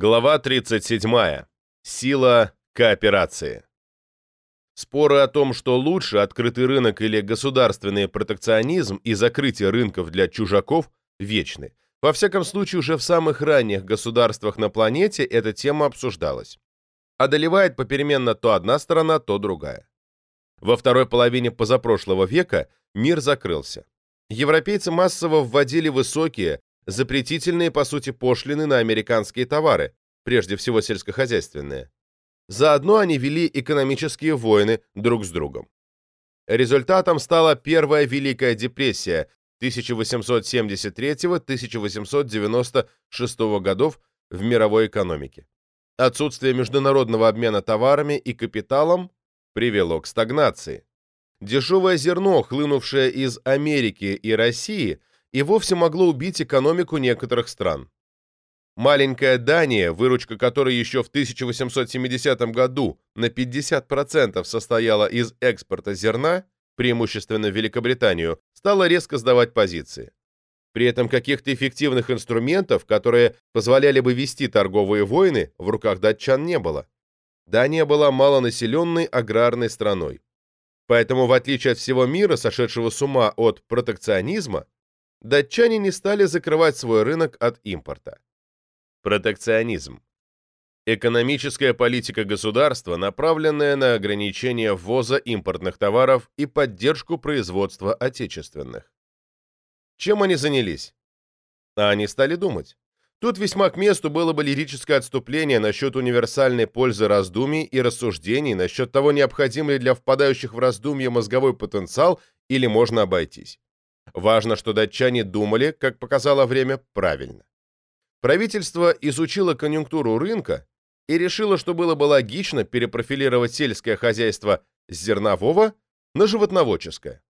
Глава 37. Сила кооперации. Споры о том, что лучше открытый рынок или государственный протекционизм и закрытие рынков для чужаков, вечны. Во всяком случае, уже в самых ранних государствах на планете эта тема обсуждалась. Одолевает попеременно то одна сторона, то другая. Во второй половине позапрошлого века мир закрылся. Европейцы массово вводили высокие, запретительные, по сути, пошлины на американские товары, прежде всего сельскохозяйственные. Заодно они вели экономические войны друг с другом. Результатом стала Первая Великая депрессия 1873-1896 годов в мировой экономике. Отсутствие международного обмена товарами и капиталом привело к стагнации. Дешевое зерно, хлынувшее из Америки и России, и вовсе могло убить экономику некоторых стран. Маленькая Дания, выручка которой еще в 1870 году на 50% состояла из экспорта зерна, преимущественно в Великобританию, стала резко сдавать позиции. При этом каких-то эффективных инструментов, которые позволяли бы вести торговые войны, в руках датчан не было. Дания была малонаселенной аграрной страной. Поэтому, в отличие от всего мира, сошедшего с ума от протекционизма, датчане не стали закрывать свой рынок от импорта. Протекционизм. Экономическая политика государства, направленная на ограничение ввоза импортных товаров и поддержку производства отечественных. Чем они занялись? А они стали думать. Тут весьма к месту было бы лирическое отступление насчет универсальной пользы раздумий и рассуждений насчет того, необходим ли для впадающих в раздумье мозговой потенциал или можно обойтись. Важно, что датчане думали, как показало время, правильно. Правительство изучило конъюнктуру рынка и решило, что было бы логично перепрофилировать сельское хозяйство с зернового на животноводческое.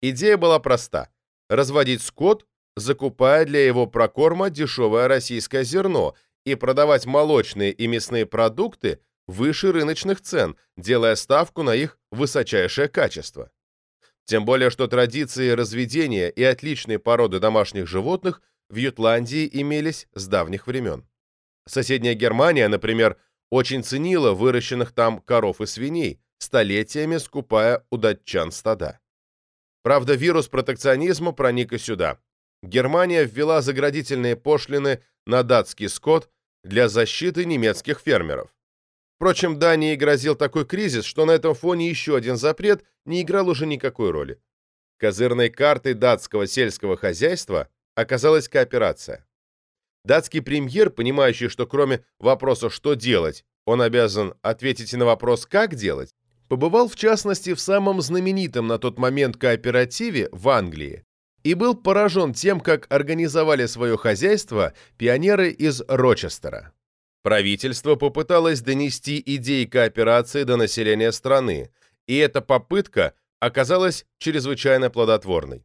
Идея была проста – разводить скот, закупая для его прокорма дешевое российское зерно и продавать молочные и мясные продукты выше рыночных цен, делая ставку на их высочайшее качество. Тем более, что традиции разведения и отличные породы домашних животных в Ютландии имелись с давних времен. Соседняя Германия, например, очень ценила выращенных там коров и свиней, столетиями скупая у датчан стада. Правда, вирус протекционизма проник и сюда. Германия ввела заградительные пошлины на датский скот для защиты немецких фермеров. Впрочем, Дании грозил такой кризис, что на этом фоне еще один запрет не играл уже никакой роли. Козырной картой датского сельского хозяйства оказалась кооперация. Датский премьер, понимающий, что кроме вопроса «что делать», он обязан ответить и на вопрос «как делать», побывал в частности в самом знаменитом на тот момент кооперативе в Англии и был поражен тем, как организовали свое хозяйство пионеры из Рочестера. Правительство попыталось донести идеи кооперации до населения страны, и эта попытка оказалась чрезвычайно плодотворной.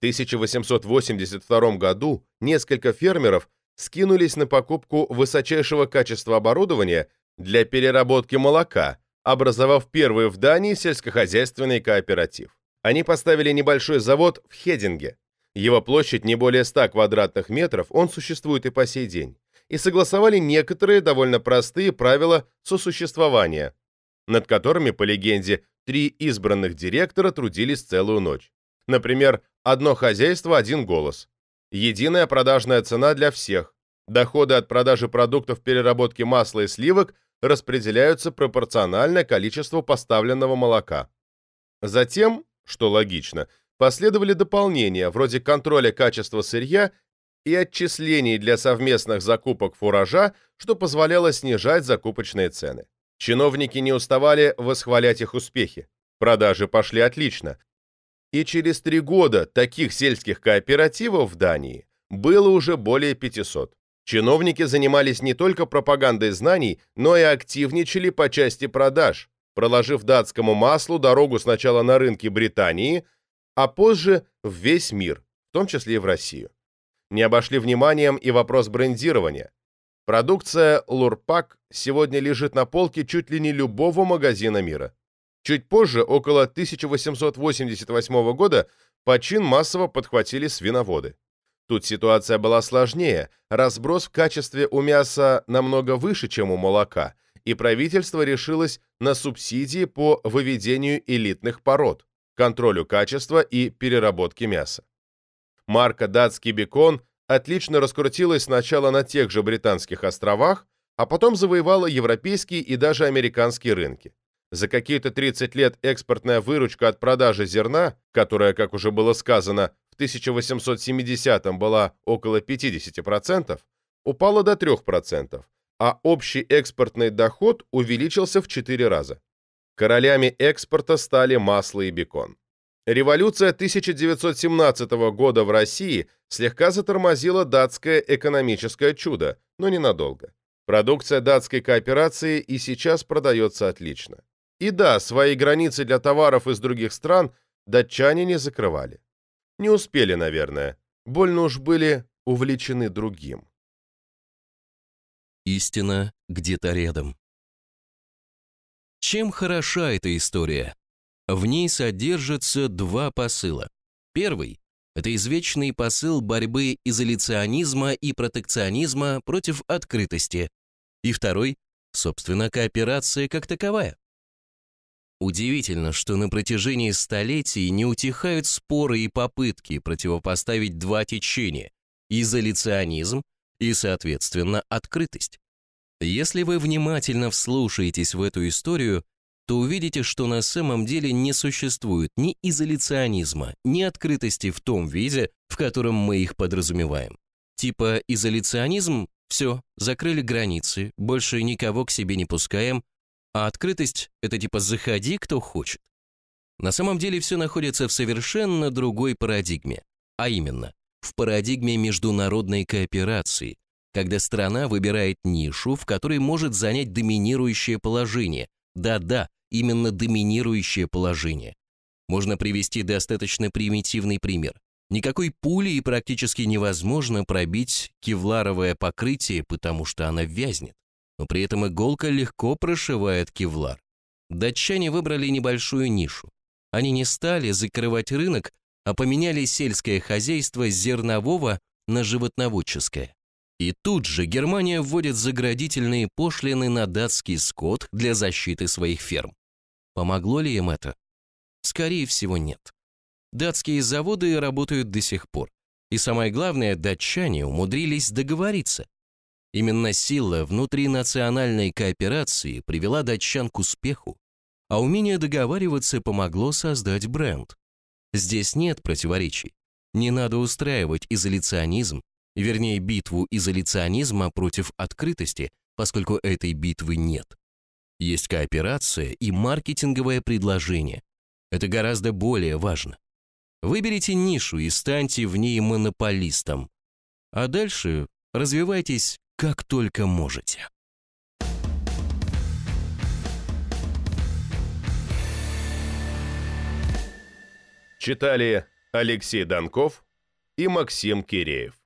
В 1882 году несколько фермеров скинулись на покупку высочайшего качества оборудования для переработки молока, образовав первый в Дании сельскохозяйственный кооператив. Они поставили небольшой завод в Хединге. Его площадь не более 100 квадратных метров, он существует и по сей день и согласовали некоторые довольно простые правила сосуществования, над которыми, по легенде, три избранных директора трудились целую ночь. Например, одно хозяйство – один голос. Единая продажная цена для всех. Доходы от продажи продуктов переработки масла и сливок распределяются пропорционально количеству поставленного молока. Затем, что логично, последовали дополнения, вроде контроля качества сырья и отчислений для совместных закупок фуража, что позволяло снижать закупочные цены. Чиновники не уставали восхвалять их успехи. Продажи пошли отлично. И через три года таких сельских кооперативов в Дании было уже более 500. Чиновники занимались не только пропагандой знаний, но и активничали по части продаж, проложив датскому маслу дорогу сначала на рынки Британии, а позже в весь мир, в том числе и в Россию не обошли вниманием и вопрос брендирования. Продукция Лурпак сегодня лежит на полке чуть ли не любого магазина мира. Чуть позже, около 1888 года, почин массово подхватили свиноводы. Тут ситуация была сложнее, разброс в качестве у мяса намного выше, чем у молока, и правительство решилось на субсидии по выведению элитных пород, контролю качества и переработке мяса. Марка «Датский бекон» отлично раскрутилась сначала на тех же британских островах, а потом завоевала европейские и даже американские рынки. За какие-то 30 лет экспортная выручка от продажи зерна, которая, как уже было сказано, в 1870-м была около 50%, упала до 3%, а общий экспортный доход увеличился в 4 раза. Королями экспорта стали масло и бекон. Революция 1917 года в России слегка затормозила датское экономическое чудо, но ненадолго. Продукция датской кооперации и сейчас продается отлично. И да, свои границы для товаров из других стран датчане не закрывали. Не успели, наверное. Больно уж были увлечены другим. Истина где-то рядом. Чем хороша эта история? В ней содержатся два посыла. Первый – это извечный посыл борьбы изоляционизма и протекционизма против открытости. И второй – собственно, кооперация как таковая. Удивительно, что на протяжении столетий не утихают споры и попытки противопоставить два течения – изоляционизм и, соответственно, открытость. Если вы внимательно вслушаетесь в эту историю, то увидите, что на самом деле не существует ни изоляционизма, ни открытости в том виде, в котором мы их подразумеваем. Типа изоляционизм – все, закрыли границы, больше никого к себе не пускаем, а открытость – это типа «заходи, кто хочет». На самом деле все находится в совершенно другой парадигме, а именно в парадигме международной кооперации, когда страна выбирает нишу, в которой может занять доминирующее положение. Да-да, именно доминирующее положение. Можно привести достаточно примитивный пример. Никакой пули и практически невозможно пробить кевларовое покрытие, потому что она вязнет. Но при этом иголка легко прошивает кевлар. Датчане выбрали небольшую нишу. Они не стали закрывать рынок, а поменяли сельское хозяйство с зернового на животноводческое. И тут же Германия вводит заградительные пошлины на датский скот для защиты своих ферм. Помогло ли им это? Скорее всего, нет. Датские заводы работают до сих пор. И самое главное, датчане умудрились договориться. Именно сила внутринациональной кооперации привела датчан к успеху, а умение договариваться помогло создать бренд. Здесь нет противоречий. Не надо устраивать изоляционизм, вернее битву изоляционизма против открытости, поскольку этой битвы нет. Есть кооперация и маркетинговое предложение. Это гораздо более важно. Выберите нишу и станьте в ней монополистом. А дальше развивайтесь как только можете. Читали Алексей Донков и Максим Киреев.